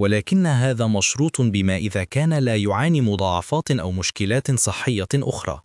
ولكن هذا مشروط بما إذا كان لا يعاني مضاعفات أو مشكلات صحية أخرى.